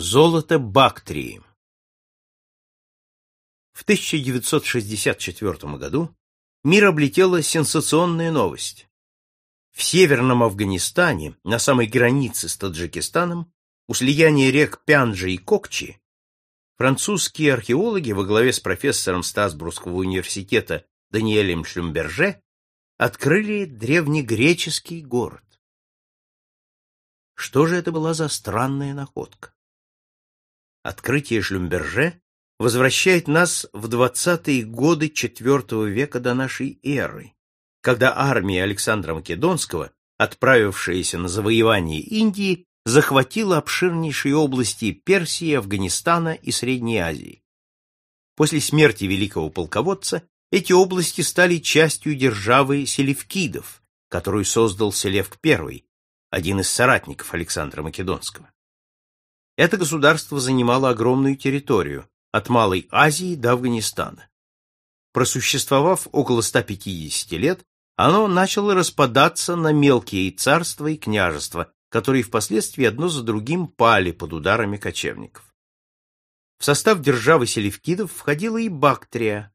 Золото Бактрии В 1964 году мир облетела сенсационная новость. В северном Афганистане, на самой границе с Таджикистаном, у слияния рек Пянджа и Кокчи, французские археологи во главе с профессором Стасбургского университета Даниэлем Шлюмберже открыли древнегреческий город. Что же это была за странная находка? Открытие Шлюмберже возвращает нас в двадцатые годы IV века до нашей эры, когда армия Александра Македонского, отправившаяся на завоевание Индии, захватила обширнейшие области Персии, Афганистана и Средней Азии. После смерти великого полководца эти области стали частью державы селевкидов, которую создал Селевк I, один из соратников Александра Македонского. Это государство занимало огромную территорию, от Малой Азии до Афганистана. Просуществовав около 150 лет, оно начало распадаться на мелкие царства и княжества, которые впоследствии одно за другим пали под ударами кочевников. В состав державы селевкидов входила и Бактрия,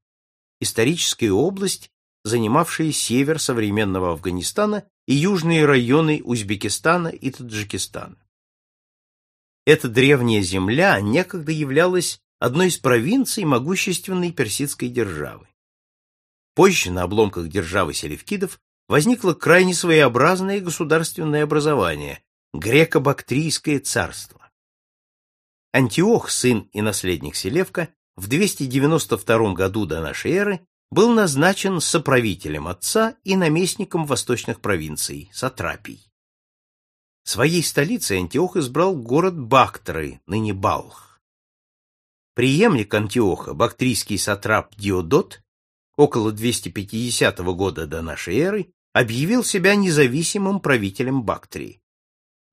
историческая область, занимавшая север современного Афганистана и южные районы Узбекистана и Таджикистана. Эта древняя земля некогда являлась одной из провинций могущественной персидской державы. Позже на обломках державы селевкидов возникло крайне своеобразное государственное образование – греко-бактрийское царство. Антиох, сын и наследник Селевка, в 292 году до нашей эры был назначен соправителем отца и наместником восточных провинций, Сатрапий. Своей столицей Антиох избрал город Бактры, ныне Балх. Приемник Антиоха, бактрийский сатрап Диодот, около 250 года до нашей эры, объявил себя независимым правителем Бактрии.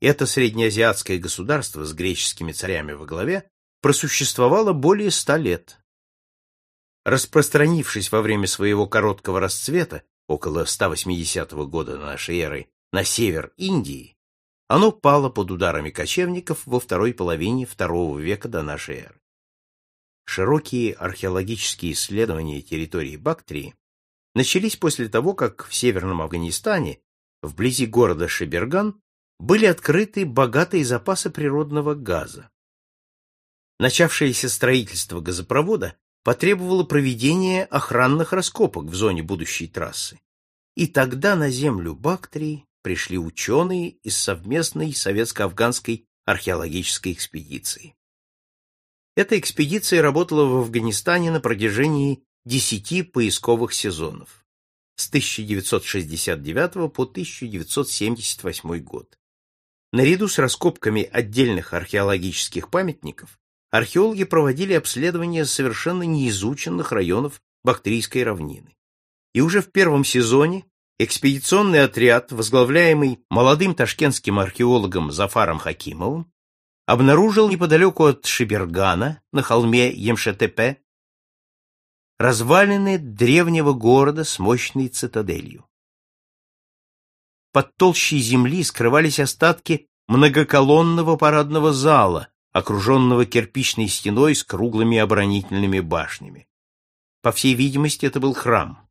Это среднеазиатское государство с греческими царями во главе просуществовало более ста лет. Распространившись во время своего короткого расцвета, около 180 года нашей эры, на север Индии, оно пало под ударами кочевников во второй половине второго века до нашей эры. Широкие археологические исследования территории Бактрии начались после того, как в северном Афганистане, вблизи города Шеберган, были открыты богатые запасы природного газа. Начавшееся строительство газопровода потребовало проведения охранных раскопок в зоне будущей трассы. И тогда на землю Бактрии пришли ученые из совместной советско-афганской археологической экспедиции. Эта экспедиция работала в Афганистане на протяжении десяти поисковых сезонов с 1969 по 1978 год. Наряду с раскопками отдельных археологических памятников археологи проводили обследование совершенно неизученных районов Бактрийской равнины. И уже в первом сезоне экспедиционный отряд, возглавляемый молодым ташкентским археологом Зафаром Хакимовым, обнаружил неподалеку от Шибергана, на холме Емшетепе, развалины древнего города с мощной цитаделью. Под толщей земли скрывались остатки многоколонного парадного зала, окруженного кирпичной стеной с круглыми оборонительными башнями. По всей видимости, это был храм.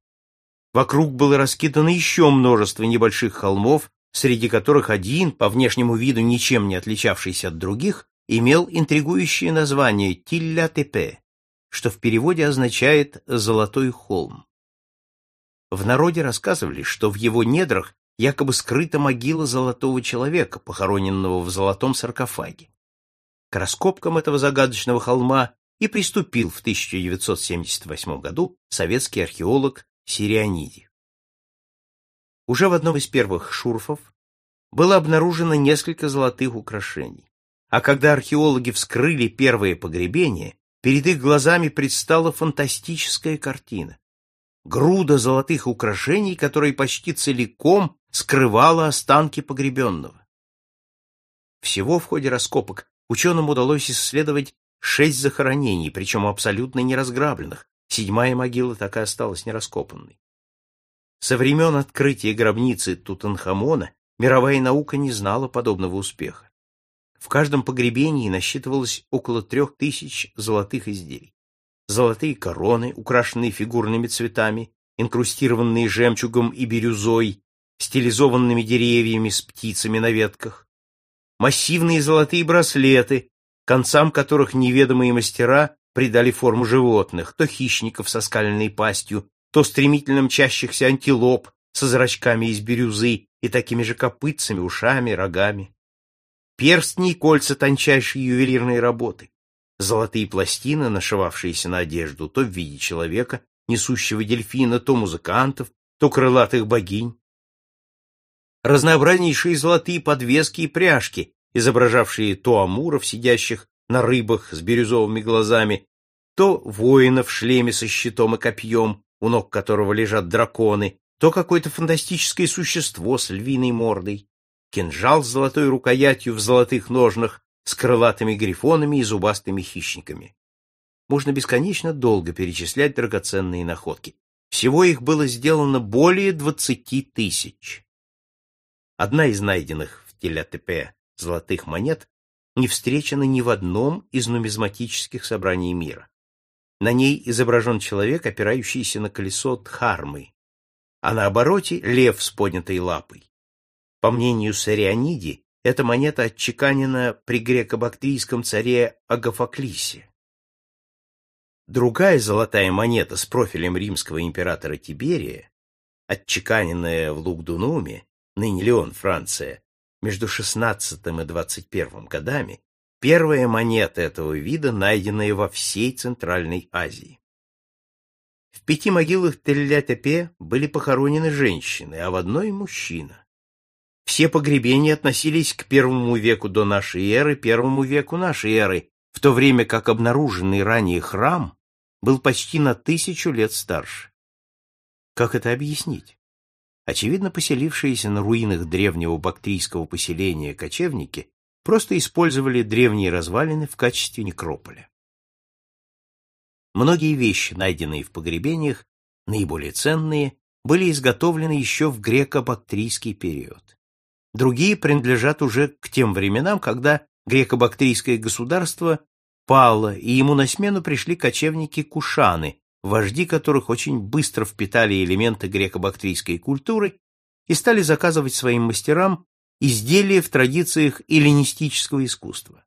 Вокруг было раскидано еще множество небольших холмов, среди которых один, по внешнему виду ничем не отличавшийся от других, имел интригующее название Тилля-Тепе, что в переводе означает «золотой холм». В народе рассказывали, что в его недрах якобы скрыта могила золотого человека, похороненного в золотом саркофаге. К раскопкам этого загадочного холма и приступил в 1978 году советский археолог Сирианиди. Уже в одном из первых шурфов было обнаружено несколько золотых украшений, а когда археологи вскрыли первое погребение, перед их глазами предстала фантастическая картина. Груда золотых украшений, которая почти целиком скрывала останки погребенного. Всего в ходе раскопок Ученым удалось исследовать шесть захоронений, причем абсолютно неразграбленных. Седьмая могила так и осталась нераскопанной. Со времен открытия гробницы Тутанхамона мировая наука не знала подобного успеха. В каждом погребении насчитывалось около трех тысяч золотых изделий. Золотые короны, украшенные фигурными цветами, инкрустированные жемчугом и бирюзой, стилизованными деревьями с птицами на ветках, массивные золотые браслеты, концам которых неведомые мастера придали форму животных, то хищников со скальной пастью, то стремительно мчащихся антилоп со зрачками из бирюзы и такими же копытцами, ушами, рогами. Перстни и кольца тончайшей ювелирной работы, золотые пластины, нашивавшиеся на одежду, то в виде человека, несущего дельфина, то музыкантов, то крылатых богинь. Разнообразнейшие золотые подвески и пряжки, изображавшие то амуров, сидящих на рыбах с бирюзовыми глазами, то воина в шлеме со щитом и копьем, у ног которого лежат драконы, то какое-то фантастическое существо с львиной мордой, кинжал с золотой рукоятью в золотых ножнах, с крылатыми грифонами и зубастыми хищниками. Можно бесконечно долго перечислять драгоценные находки. Всего их было сделано более двадцати тысяч. Одна из найденных в Телятепе золотых монет не встречена ни в одном из нумизматических собраний мира. На ней изображен человек, опирающийся на колесо Дхармы, а на обороте — лев с поднятой лапой. По мнению Сарианиди, эта монета отчеканена при греко-бактрийском царе Агафоклисе. Другая золотая монета с профилем римского императора Тиберия, отчеканенная в Лугдунуме, ныне Леон, Франция, между XVI и XXI годами, первая монета этого вида, найденная во всей Центральной Азии. В пяти могилах Телля-Тепе были похоронены женщины, а в одной — мужчина. Все погребения относились к первому веку до нашей эры, первому веку нашей эры, в то время как обнаруженный ранее храм был почти на тысячу лет старше. Как это объяснить? Очевидно, поселившиеся на руинах древнего бактрийского поселения кочевники просто использовали древние развалины в качестве некрополя. Многие вещи, найденные в погребениях, наиболее ценные, были изготовлены еще в греко-бактрийский период. Другие принадлежат уже к тем временам, когда греко-бактрийское государство пало, и ему на смену пришли кочевники-кушаны, вожди которых очень быстро впитали элементы греко-бактрийской культуры и стали заказывать своим мастерам изделия в традициях эллинистического искусства.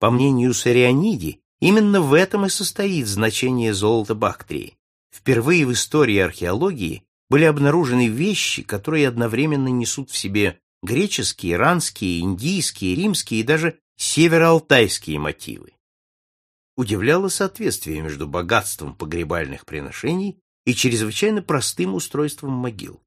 По мнению Сарианиди, именно в этом и состоит значение золота Бактрии. Впервые в истории археологии были обнаружены вещи, которые одновременно несут в себе греческие, иранские, индийские, римские и даже североалтайские мотивы. Удивляло соответствие между богатством погребальных приношений и чрезвычайно простым устройством могил.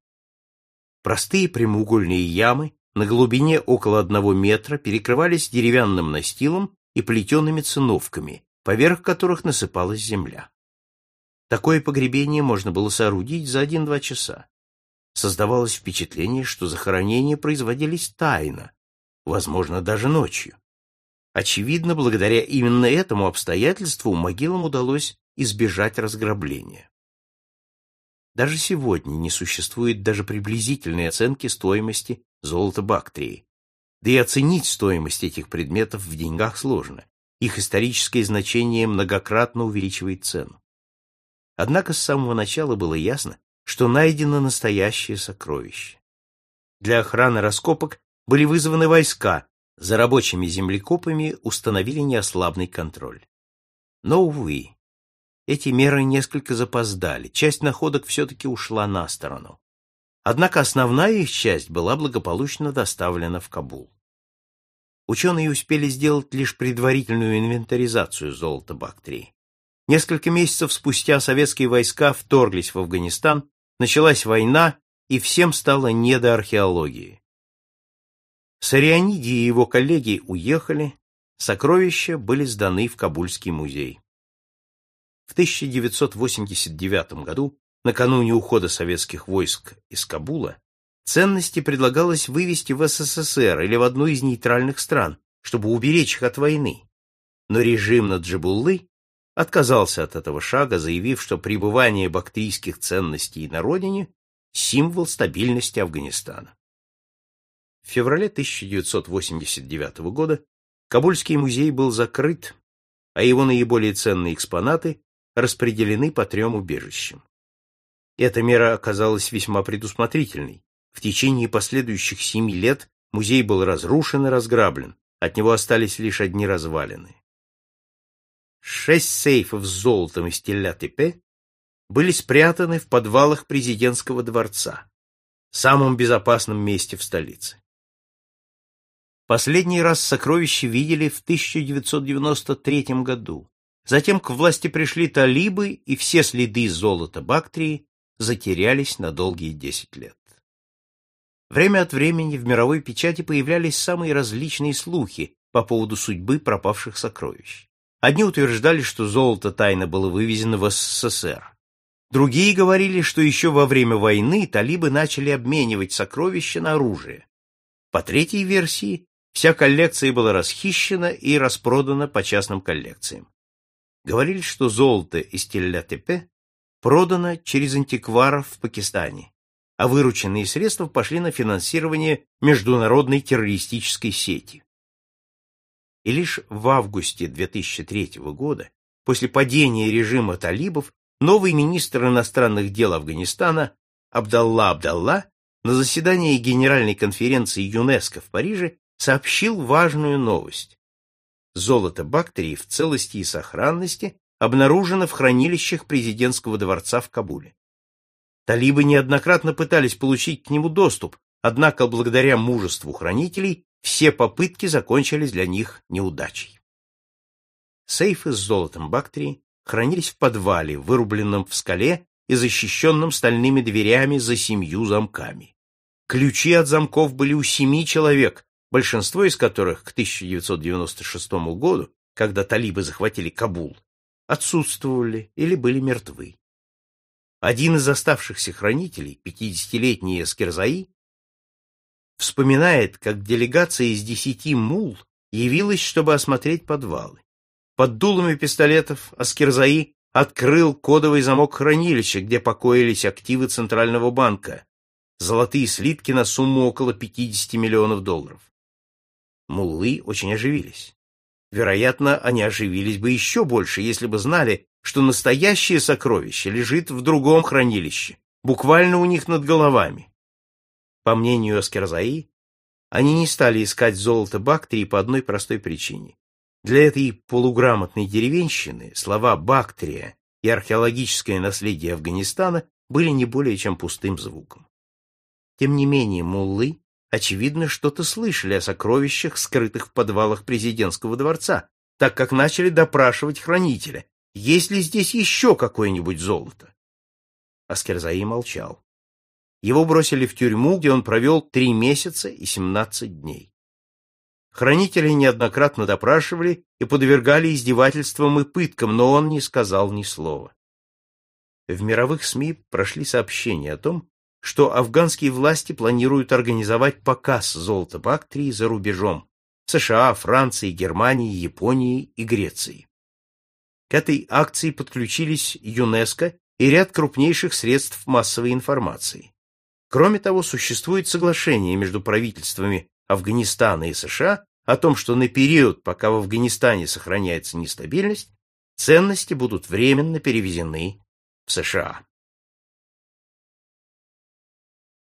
Простые прямоугольные ямы на глубине около одного метра перекрывались деревянным настилом и плетеными циновками, поверх которых насыпалась земля. Такое погребение можно было соорудить за один-два часа. Создавалось впечатление, что захоронения производились тайно, возможно, даже ночью. Очевидно, благодаря именно этому обстоятельству могилам удалось избежать разграбления. Даже сегодня не существует даже приблизительной оценки стоимости золота Бактрии. Да и оценить стоимость этих предметов в деньгах сложно. Их историческое значение многократно увеличивает цену. Однако с самого начала было ясно, что найдено настоящее сокровище. Для охраны раскопок были вызваны войска, за рабочими землекопами установили неослабный контроль. Но, увы, эти меры несколько запоздали, часть находок все-таки ушла на сторону. Однако основная их часть была благополучно доставлена в Кабул. Ученые успели сделать лишь предварительную инвентаризацию золота Бактрии. Несколько месяцев спустя советские войска вторглись в Афганистан, началась война, и всем стало не до археологии. Сарианиди и его коллеги уехали, сокровища были сданы в Кабульский музей. В 1989 году, накануне ухода советских войск из Кабула, ценности предлагалось вывести в СССР или в одну из нейтральных стран, чтобы уберечь их от войны. Но режим Наджибуллы отказался от этого шага, заявив, что пребывание бактрийских ценностей на родине – символ стабильности Афганистана. В феврале 1989 года Кабульский музей был закрыт, а его наиболее ценные экспонаты распределены по трем убежищам. Эта мера оказалась весьма предусмотрительной. В течение последующих семи лет музей был разрушен и разграблен, от него остались лишь одни развалины. Шесть сейфов с золотом из Телля-Тепе были спрятаны в подвалах президентского дворца, самом безопасном месте в столице. Последний раз сокровища видели в 1993 году. Затем к власти пришли талибы, и все следы золота Бактрии затерялись на долгие десять лет. Время от времени в мировой печати появлялись самые различные слухи по поводу судьбы пропавших сокровищ. Одни утверждали, что золото тайно было вывезено в СССР. Другие говорили, что еще во время войны талибы начали обменивать сокровища на оружие. По третьей версии, вся коллекция была расхищена и распродана по частным коллекциям. Говорили, что золото из Телля-Тепе продано через антикваров в Пакистане, а вырученные средства пошли на финансирование международной террористической сети. И лишь в августе 2003 года, после падения режима талибов, новый министр иностранных дел Афганистана Абдалла Абдалла на заседании Генеральной конференции ЮНЕСКО в Париже сообщил важную новость. Золото Бактрии в целости и сохранности обнаружено в хранилищах президентского дворца в Кабуле. Талибы неоднократно пытались получить к нему доступ, однако благодаря мужеству хранителей все попытки закончились для них неудачей. Сейфы с золотом Бактрии хранились в подвале, вырубленном в скале и защищенном стальными дверями за семью замками. Ключи от замков были у семи человек, большинство из которых к 1996 году, когда талибы захватили Кабул, отсутствовали или были мертвы. Один из оставшихся хранителей, 50-летний Эскерзаи, вспоминает, как делегация из десяти мул явилась, чтобы осмотреть подвалы. Под дулами пистолетов Аскерзаи открыл кодовый замок хранилища, где покоились активы Центрального банка, золотые слитки на сумму около 50 миллионов долларов. Муллы очень оживились. Вероятно, они оживились бы еще больше, если бы знали, что настоящее сокровище лежит в другом хранилище, буквально у них над головами. По мнению Аскерзаи, они не стали искать золото Бактрии по одной простой причине. Для этой полуграмотной деревенщины слова «Бактрия» и археологическое наследие Афганистана были не более чем пустым звуком. Тем не менее, муллы, очевидно, что-то слышали о сокровищах, скрытых в подвалах президентского дворца, так как начали допрашивать хранителя, есть ли здесь еще какое-нибудь золото. Аскерзаи молчал. Его бросили в тюрьму, где он провел три месяца и семнадцать дней. Хранители неоднократно допрашивали и подвергали издевательствам и пыткам, но он не сказал ни слова. В мировых СМИ прошли сообщения о том, что афганские власти планируют организовать показ золота Бактрии за рубежом США, Франции, Германии, Японии и Греции. К этой акции подключились ЮНЕСКО и ряд крупнейших средств массовой информации. Кроме того, существует соглашение между правительствами Афганистана и США о том, что на период, пока в Афганистане сохраняется нестабильность, ценности будут временно перевезены в США.